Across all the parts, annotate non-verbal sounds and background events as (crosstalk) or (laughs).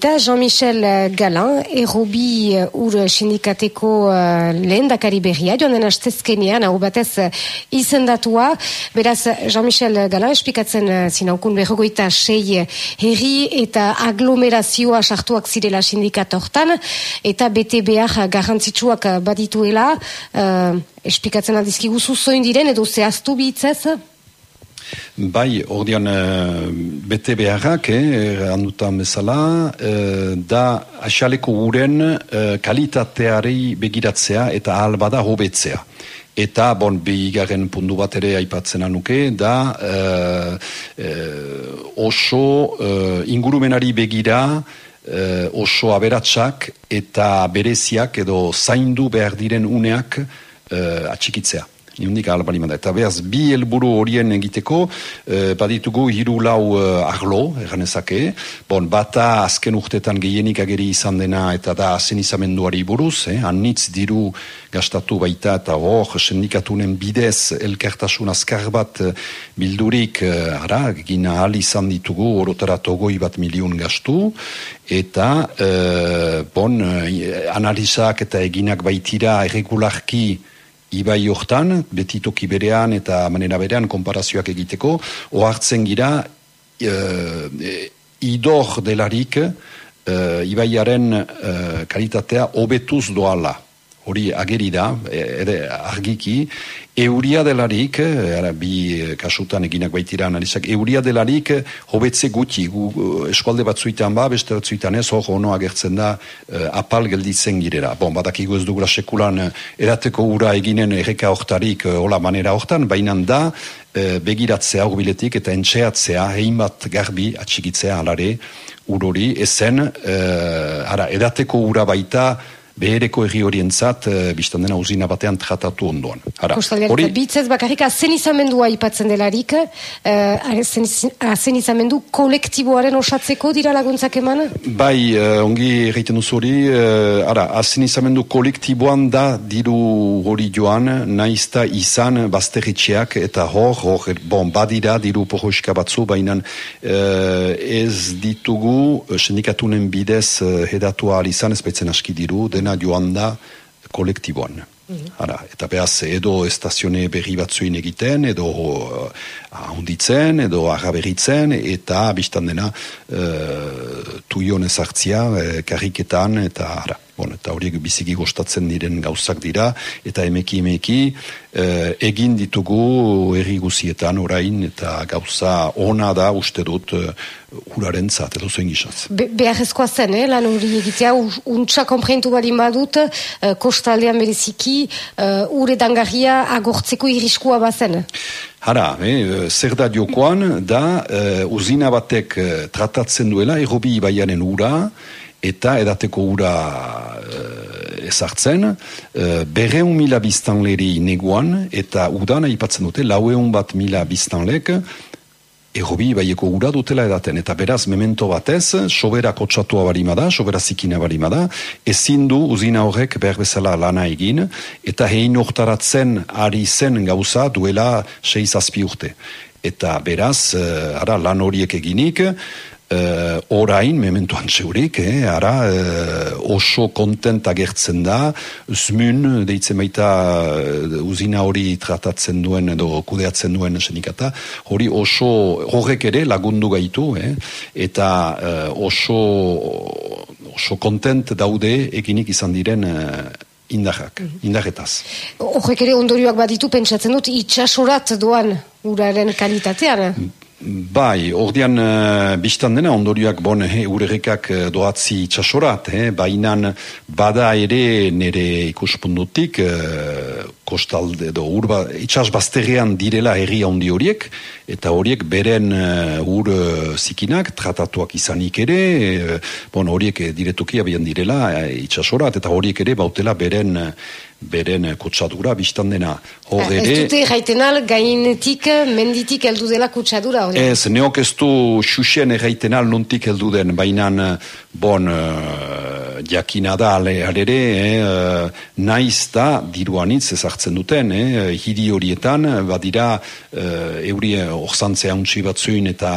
Da Jean-Michel euh, Galan, errobi uh, ur sindikateko uh, lehen dakari berria, joan den astezkenean, hau batez uh, izendatua. Beraz, Jean-Michel Galan, espikatzen uh, zinaukun berrogoita sei herri eta aglomerazioa sartuak zirela sindikatortan, eta behar garrantzitsuak badituela, uh, espikatzen aldizkiguzu zoin diren, edo zehaztu bitzez? Bai, ordean uh, bete beharrak, eh, handutan bezala, uh, da asaleko uren uh, kalitateari begiratzea eta albada hobetzea. Eta, bon, bigaren pundu bat ere aipatzen anuke, da uh, uh, oso ingurumenari begira oso aberatsak eta bereziak edo zaindu behar diren uneak atxikitzea niundik ahalbali Eta behaz, bi helburu horien egiteko, eh, baditugu hiru lau eh, arlo, erganezake, bon, bata azken urtetan gehienik ageri izan dena eta da azen izamenduari buruz, eh, anitz diru gastatu baita eta hor, sendikatunen bidez elkertasun azkar bat eh, bildurik, eh, ara, gina ahal izan ditugu, orotara togoi bat milion gastu, eta, eh, bon, eh, analizak eta eginak baitira erregularki ibai hortan, betitoki berean eta manera berean konparazioak egiteko, ohartzen gira e, idor delarik e, ibaiaren e, kalitatea hobetuz doala hori ageri da, ere argiki, euria delarik, ara, bi kasutan eginak baitira analizak, euria delarik hobetze guti, gu, eskualde batzuitan ba, beste batzuitan ez, hor ono agertzen da, apal gelditzen girera. Bon, badak iguz dugula sekulan erateko ura eginen erreka hortarik, hola manera hortan, baina da, begiratzea urbiletik eta entxeatzea, hein bat garbi atxigitzea alare, urori, ezen, uh, ara, edateko ura baita, behereko erri horientzat uh, biztan dena uzina batean tratatu ondoan. Hara, hori... Bitzez bakarrik azen izamendua ipatzen delarik, uh, azen izamendu kolektiboaren osatzeko dira laguntzak eman? Bai, uh, ongi erreiten duzu hori, uh, ara, azen izamendu kolektiboan da diru hori joan, naizta izan bazterritxeak eta hor, hor, bon, badira diru porroiska batzu, baina uh, ez ditugu sindikatunen bidez hedatua izan ez baitzen aski diru, dena dena joan da kolektiboan. Ara, eta behaz edo estazione berri batzuin egiten, edo uh, ahonditzen, edo araberitzen, eta biztan dena uh, tuion ezartzia, uh, karriketan, eta ara. Bon, eta horiek biziki gostatzen diren gauzak dira, eta emeki emeki eh, egin ditugu erri guzietan orain, eta gauza ona da uste dut uh, uraren zat, edo zuen gizaz. Be Beharrezkoa zen, eh, lan hori egitea, untsa komprentu bali badut, uh, kostaldean bereziki, uh, ure dangarria agortzeko iriskua bazen. Hara, eh, zer da diokoan, da uh, uzina batek tratatzen duela, errobi ibaianen ura, eta edateko ura ezartzen, uh, berreun mila biztanleri neguan, eta udan aipatzen dute, laueun bat mila biztanlek, Egobi baieko ura dutela edaten, eta beraz memento batez, sobera kotsatua barimada, sobera zikina barimada, ezin du uzina horrek behar bezala lana egin, eta hein oktaratzen ari zen gauza duela seiz azpi urte. Eta beraz, uh, ara, lan horiek eginik, Uh, orain, mementuan zeurik, eh, ara, uh, oso kontent agertzen da, zmun, deitzen baita uh, uzina hori tratatzen duen edo kudeatzen duen senikata, hori oso horrek ere lagundu gaitu, eh, eta uh, oso, oso kontent daude eginik izan diren uh, indarrak, mm -hmm. indarretaz. Horrek ere ondorioak baditu pentsatzen dut, itxasorat doan uraren kalitatean? Bai, ordean uh, biztan dena ondorioak bon he, urerrekak uh, doatzi txasorat, he, bainan bada ere nire ikuspundutik uh, kostalde edo urba, itxas bazterrean direla herri handi horiek, eta horiek beren uh, ur uh, zikinak tratatuak izanik ere, uh, bon horiek diretuki abian direla uh, itxasorat, eta horiek ere bautela beren beren kutsadura biztan dena. Hor ere... Ez dute erraiten al, gainetik, menditik eldu dela kutsadura? Hori? Ez, neok ez du xuxen erraiten al nontik eldu den, baina bon, uh, jakina da alere, eh, naiz da diruanitz ezartzen duten, eh, hiri horietan, badira eh, euri orzantzea untsi batzuin eta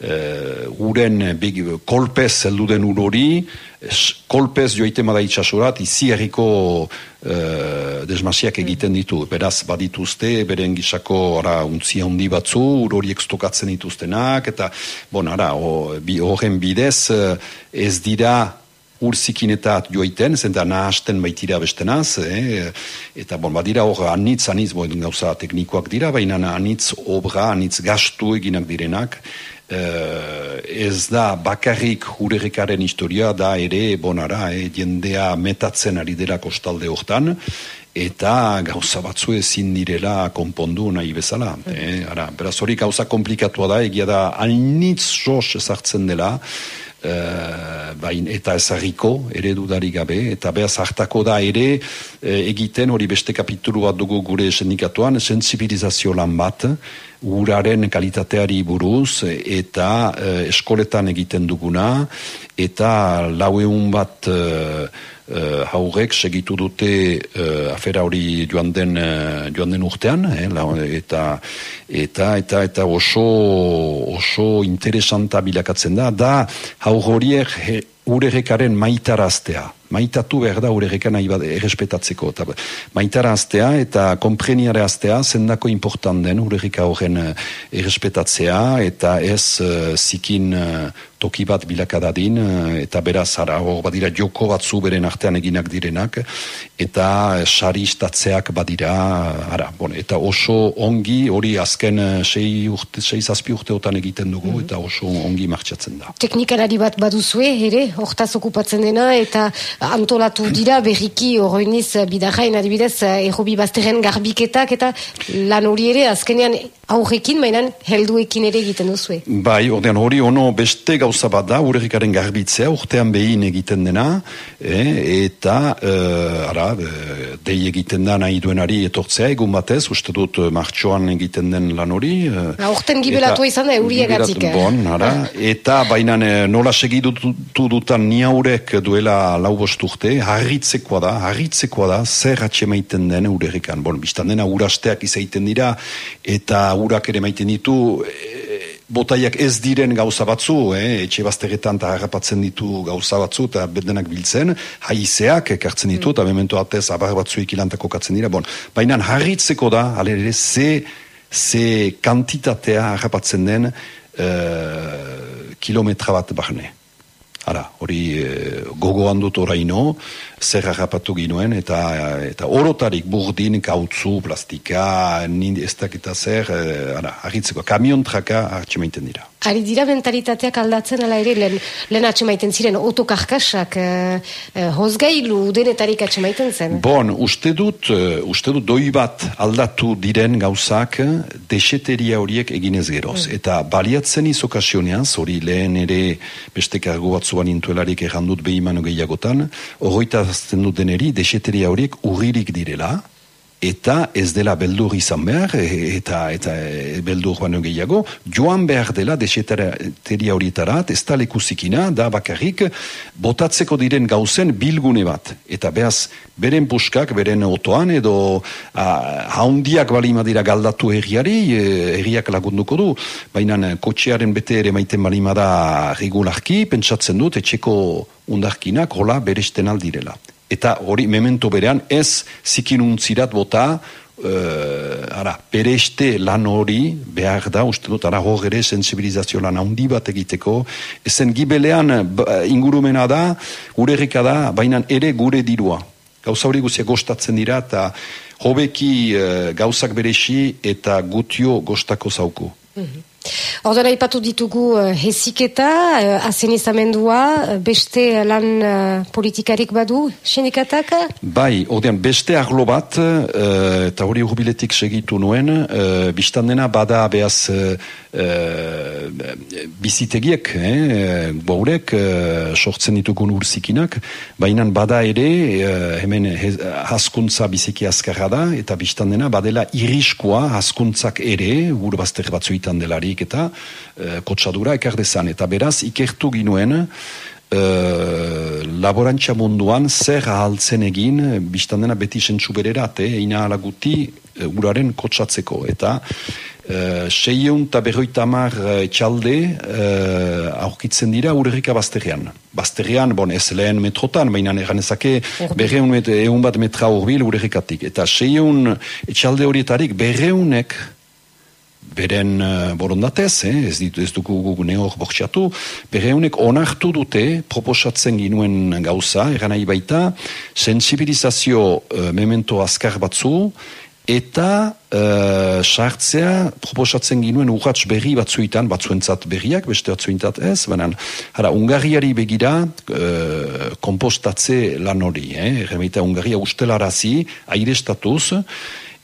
eh, uren big, kolpez zelduden urori, kolpez joite mada itxasurat, izi erriko uh, desmasiak egiten ditu. Beraz, badituzte, beren gisako ara, untzia handi batzu, uroriek stokatzen dituztenak, eta, bon, ara, horren bidez, ez dira urzikinetat joiten, zenta nahasten baitira bestenaz, eh? eta bon, badira hor anitz, anitz, boen gauza teknikoak dira, baina anitz obra, anitz gastu eginak direnak, eh, ez da bakarrik hurerikaren historia, da ere, bonara, eh, jendea metatzen ari dela kostalde hortan, eta gauza batzu ezin direla konpondu nahi bezala. Eh? Ara, beraz hori gauza komplikatua da, egia da, anitz sos ezartzen dela, Uh, bain, eta ezagiko eredudari gabe, eta behaz hartako da ere eh, egiten hori beste kapitulu bat dugu gure sindikatuan, sensibilizazio lan bat, uraren kalitateari buruz, eta uh, eskoletan egiten duguna, eta laueun bat uh, haurek segitu dute afera hori joan den, joan den urtean, eh, eta, eta, eta, eta oso, oso interesanta bilakatzen da, da haur horiek urerekaren maitaraztea. Maitatu behar da bat errespetatzeko. Eta maitaraztea eta kompreniare aztea zendako important den urereka horren errespetatzea eta ez uh, zikin toki bat bilakadadin, eh, eta beraz, ara, hor badira joko batzu beren artean eginak direnak, eta sari istatzeak badira, ara, bon, eta oso ongi, hori azken eh, sei, urte, sei zazpi urteotan egiten dugu, mhm. eta oso ongi martxatzen da. Teknikalari bat baduzue, ere, hortaz okupatzen dena, eta antolatu dira berriki horreiniz bidarrain adibidez, errobi bazterren garbiketak, eta lan hori ere, azkenean aurrekin, mainan helduekin ere egiten duzue. Bai, ordean hori ono beste gauza bat da, urerikaren garbitzea, urtean behin egiten dena, eh, eta uh, ara, uh, dei egiten da nahi duenari etortzea, egun batez, uste dut martxoan egiten den lan hori. Uh, urten gibelatu izan da, euri egatik. Bon, ara, eta baina nola segidutu dutan ni haurek duela lau urte, harritzekoa da, harritzekoa da, zer atxemaiten den urerikan. Bon, biztan dena urasteak izaiten dira, eta urak ere maiten ditu, e, botaiak ez diren gauza batzu, eh, etxe bazteretan eta harrapatzen ditu gauza batzu eta bedenak biltzen, haizeak ekartzen ditu, eta mm. memento atez abar batzu ikilantako katzen dira, bon, baina harritzeko da, alere, ze, ze kantitatea harrapatzen den uh, kilometra bat barne. Ara, hori e, gogoan dut oraino, zer harrapatu ginoen, eta eta orotarik burdin, kautzu, plastika, nindi ez dakita zer, e, ara, agitzeko, kamion traka hartxe dira. Ari dira mentalitateak aldatzen ala ere, lehen, lehen atxemaiten ziren otokarkasak, eh, eh, hozgailu denetarik atxemaiten zen? Bon, uste dut, uh, uste dut doi bat aldatu diren gauzak deseteria horiek eginez geroz. Mm. Eta baliatzen izokasioneaz, hori lehen ere beste kargo batzuan intuelarik errandut behimano gehiagotan, horreita azten dut deneri, deseteria horiek urririk direla, eta ez dela beldur izan behar, e, eta, eta e, beldur baino gehiago, joan behar dela desetaria horietarat, ez da lekuzikina, da bakarrik, botatzeko diren gauzen bilgune bat. Eta behaz, beren puskak, beren otoan, edo a, haundiak balimadira galdatu erriari, e, erriak lagunduko du, baina kotxearen bete ere maiten balimada regularki, pentsatzen dut, etxeko undarkinak, hola, beresten aldirela eta hori memento berean ez zikinuntzirat bota uh, ara, pereste lan hori behar da, uste dut, ara hor ere sensibilizazio lan handi bat egiteko. Ezen gibelean ba, ingurumena da urerrika da, baina ere gure dirua. Gauza hori guzia gostatzen dira eta hobeki uh, gauzak beresi eta gutio gostako zauku mm Ordo ipatu ditugu uh, heziketa, uh, azen izamendua, beste lan uh, politikarik badu, sindikatak? Bai, ordean, beste arlo bat, uh, eta hori urbiletik segitu nuen, uh, biztan bada behaz uh, bizitegiek, eh, baurek, uh, sortzen ditugun urzikinak, baina bada ere, uh, hemen haskuntza biziki azkarra da, eta biztan dena badela iriskua haskuntzak ere, urbazter batzuitan delari, eta e, kotsadura ekardezan. Eta beraz, ikertu ginuen, e, laborantza munduan zer ahaltzen egin, biztan dena beti sentzu bererat, eh, ina alaguti uraren kotsatzeko, eta Uh, Seion eta berroita mar uh, etxalde uh, aurkitzen dira urerrika bazterrean. Bazterrean, bon, ez lehen metrotan, baina eganezake berreun met, egun bat metra horbil urerrikatik. Eta seion etxalde horietarik berreunek beren uh, borondatez, eh, ez, ditu, ez dugu gugu neor bortxatu, berreunek onartu dute proposatzen ginuen gauza, eran nahi baita, sensibilizazio uh, memento azkar batzu, eta uh, sartzea proposatzen ginuen urratz berri batzuetan, batzuentzat berriak, beste batzuentzat ez, baina, hara, Ungariari begira uh, kompostatze lan hori, eh? Remeita Ungaria ustelarazi, aire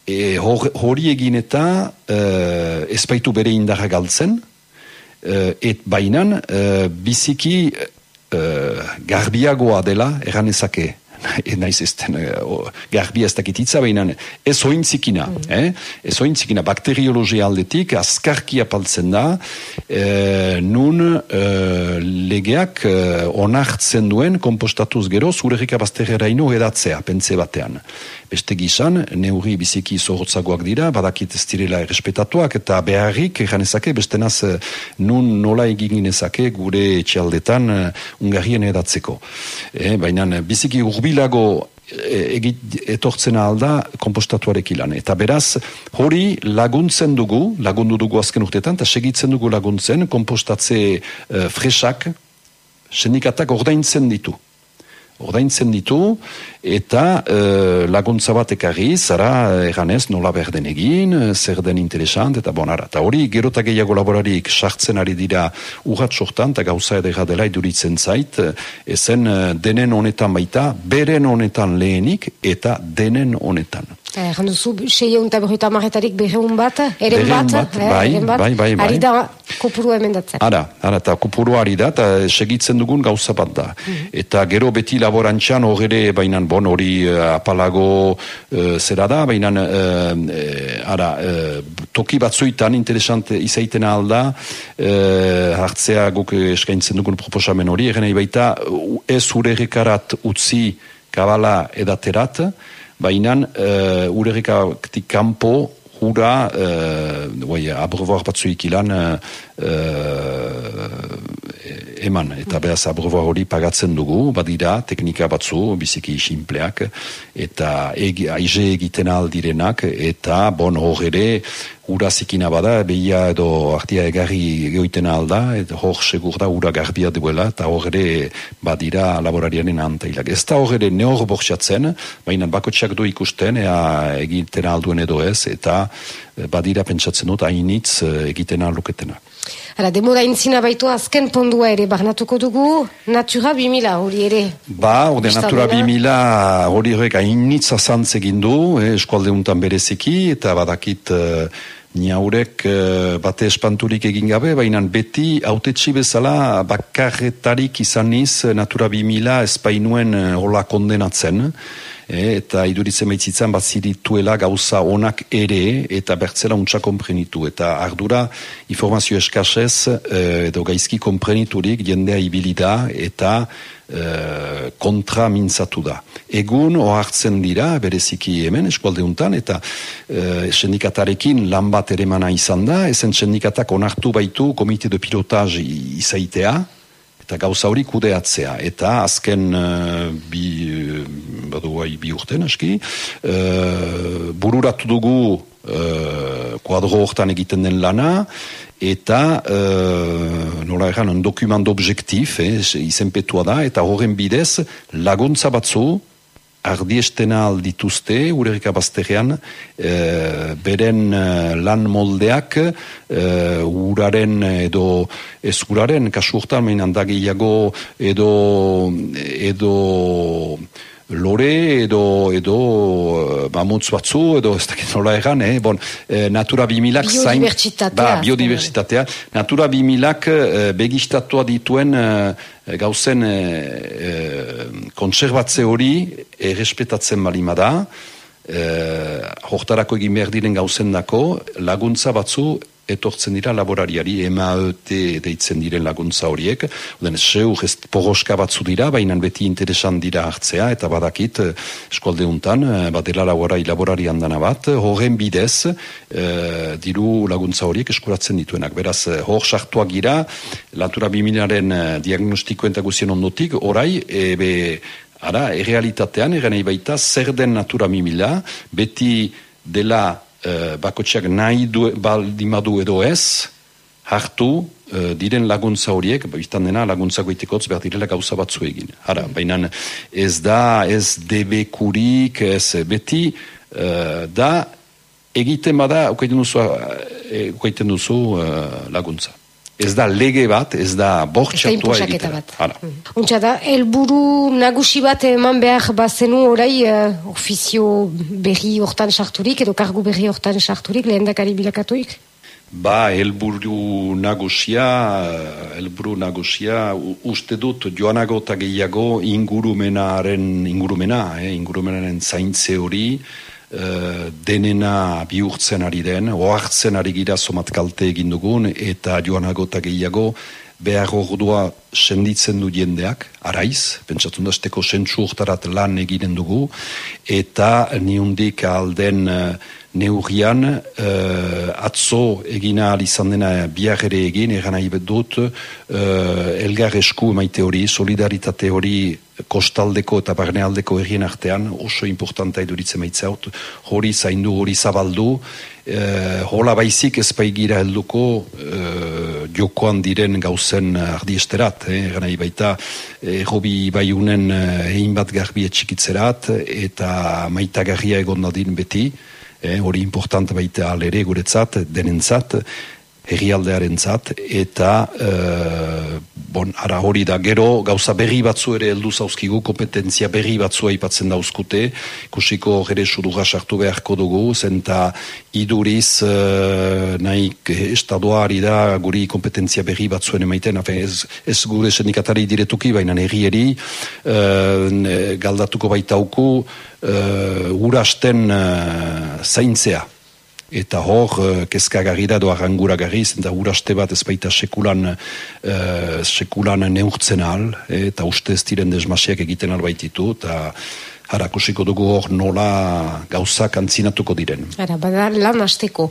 e, hori egin eta uh, ezpaitu bere indarra galtzen, uh, et bainan, uh, biziki uh, garbiagoa dela, eranezake, (laughs) naiz ez den uh, garbi ez dakititza behinan ez ointzikina mm. eh? ez ointzikina bakteriologia aldetik azkarkia paltzen da eh, nun uh, legeak uh, onartzen duen kompostatuz gero zurerika bazterera ino edatzea pentze batean beste gizan, neuri biziki zorrotzagoak dira, badakit ez direla errespetatuak, eta beharrik, janezake, beste naz, nun nola egin ezake gure etxaldetan uh, ungarien edatzeko. E, Baina biziki urbilago e, egit, etortzen alda kompostatuarek ilan. Eta beraz, hori laguntzen dugu, lagundu dugu azken urtetan, eta segitzen dugu laguntzen, kompostatze uh, fresak, sendikatak ordaintzen ditu ordaintzen ditu, eta e, laguntza bat ekarri, zara eganez nola berden egin, zer den interesant, eta bonara. Eta hori, gerota gehiago laborarik sartzen ari dira urrat sortan, eta gauza edera dela iduritzen zait, ezen denen honetan baita, beren honetan lehenik, eta denen honetan. Egan duzu, seio eta berroita marretarik berreun bat, eren bat, bat, eh, bai, bat, bai, bai, bai. ari da kopuru emendatzen. Ara, ara, eta kopuru ari da, eta segitzen dugun gauza bat da. Mhm. Eta gero beti laborantxan horre, bainan, bon, hori uh, apalago uh, zera da, bainan, uh, ara, uh, toki batzuitan interesante izaiten alda, uh, hartzea guk eskaintzen dugun proposamen hori, egen baita, ez urerrekarat utzi kabala edaterat, baina uh, urerrikatik kanpo hura, uh, abrevoar batzuik ilan, uh, eman, eta behaz abrevoar hori pagatzen dugu, badira teknika batzu, biziki simpleak, eta egi, aize egiten aldirenak, eta bon hor ere, ura zikina bada, behia edo artia egarri geoiten alda, eta hor segur da ura garbia duela, eta hor ere badira laborarianen antailak. Ez da hor ere neor bortxatzen, baina bakotxak du ikusten, ea egiten alduen edo ez, eta badira pentsatzen dut hainitz egiten alduketena. Hala, demora intzina baitu azken pondua ere barnatuko dugu, Natura 2000 hori ere. Ba, ode Natura 2000 hori horrek hainitz azantz egin du, eh, eskualde bereziki, eta badakit eh, niaurek eh, bate espanturik egin gabe, baina beti autetxi bezala bakarretarik izaniz Natura 2000 espainuen eh, hola kondenatzen, e, eta iduritzen baitzitzen bat zirituela gauza onak ere eta bertzela untsa komprenitu eta ardura informazio eskasez e, edo gaizki kompreniturik jendea ibilida eta e, kontra mintzatu da. Egun ohartzen dira bereziki hemen eskualdeuntan eta e, sendikatarekin lan bat ere izan da, ezen sendikatak onartu baitu komite de pilotaz izaitea, eta gauza hori kudeatzea. Eta azken uh, bi, uh, badu bi urten aski, uh, bururatu dugu uh, kuadro hortan egiten den lana, eta uh, nola egan, un dokument objektif, eh, izenpetua da, eta horren bidez laguntza batzu, ardiestena aldituzte, urerika bazterrean, e, beren eh, lan moldeak, e, uraren edo ez uraren, kasu urtan, mehin handagiago edo, edo lore edo edo eh, ba batzu edo ez dakit nola egan eh? bon, eh, natura bimilak zain ba, biodiversitatea natura bimilak eh, begistatua dituen eh, gauzen eh, konserbatze hori errespetatzen balima da. Eh, hortarako egin behar diren gauzen dako laguntza batzu etortzen dira laborariari MAET deitzen diren laguntza horiek. Oden, zeu, ez poroska batzu dira, baina beti interesan dira hartzea, eta badakit eh, eskualde untan, eh, badela laborai laborari handana bat, horren bidez, e, diru laguntza horiek eskuratzen dituenak. Beraz, hor sartuak gira, latura bimilaren diagnostikoen eta guzien ondotik, orai, ebe, ara, errealitatean, eran baita, zer den natura mimila, beti dela uh, bakotxeak nahi du, baldimadu edo ez, hartu uh, diren laguntza horiek, biztan dena laguntza goitekotz behar direla gauza batzu egin. Hara, baina ez da, ez debekurik, ez beti, uh, da egiten bada, ukaiten duzu, uh, duzu laguntza. Ez da lege bat, ez da bortxatua egiten. bat. Mm. Untsa da, elburu nagusi bat eman behar bazenu orai uh, ofizio berri hortan sarturik, edo kargu berri hortan sarturik, lehen dakari bilakatuik? Ba, elburu nagusia, elburu nagusia, uste dut joanago eta gehiago ingurumenaren, ingurumena, eh, ingurumenaren zaintze hori, Eh, denena bihurtzen ari den, oartzen ari gira somat kalte egin dugun, eta joanago eta gehiago behar ordua senditzen du jendeak, araiz, pentsatun dazteko sentsu urtarat lan eginen dugu, eta niundik alden uh, neurian uh, atzo egina izan dena biar ere egin, eran nahi dut, uh, elgar esku emaite hori, solidaritate hori kostaldeko eta barnealdeko errien artean oso importanta eduritzen maitzaut, hori zaindu, hori zabaldu, eh, hola baizik ez baigira helduko eh, jokoan diren gauzen ardiesterat, eh, gana baita hobi baiunen egin bat garbi etxikitzerat eta maita garria egon nadin beti, eh, hori importanta baita alere guretzat, denentzat, herrialdearen zat, eta e, bon, ara hori da gero gauza berri batzu ere heldu zauzkigu, kompetentzia berri batzu aipatzen dauzkute, kusiko gere sudura sartu beharko dugu, zenta iduriz e, nahi estadoari da guri kompetentzia berri batzuen emaiten, afe, ez, ez gure sendikatari diretuki, baina herrieri e, galdatuko baitauku e, urasten e, zaintzea eta hor uh, kezkagarri da doa rangura garriz, eta uraste bat ez baita sekulan, uh, sekulan neurtzen al, eta uste ez diren desmasiak egiten albaititu, eta harakusiko dugu hor nola gauzak antzinatuko diren. Ara, bada lan hasteko.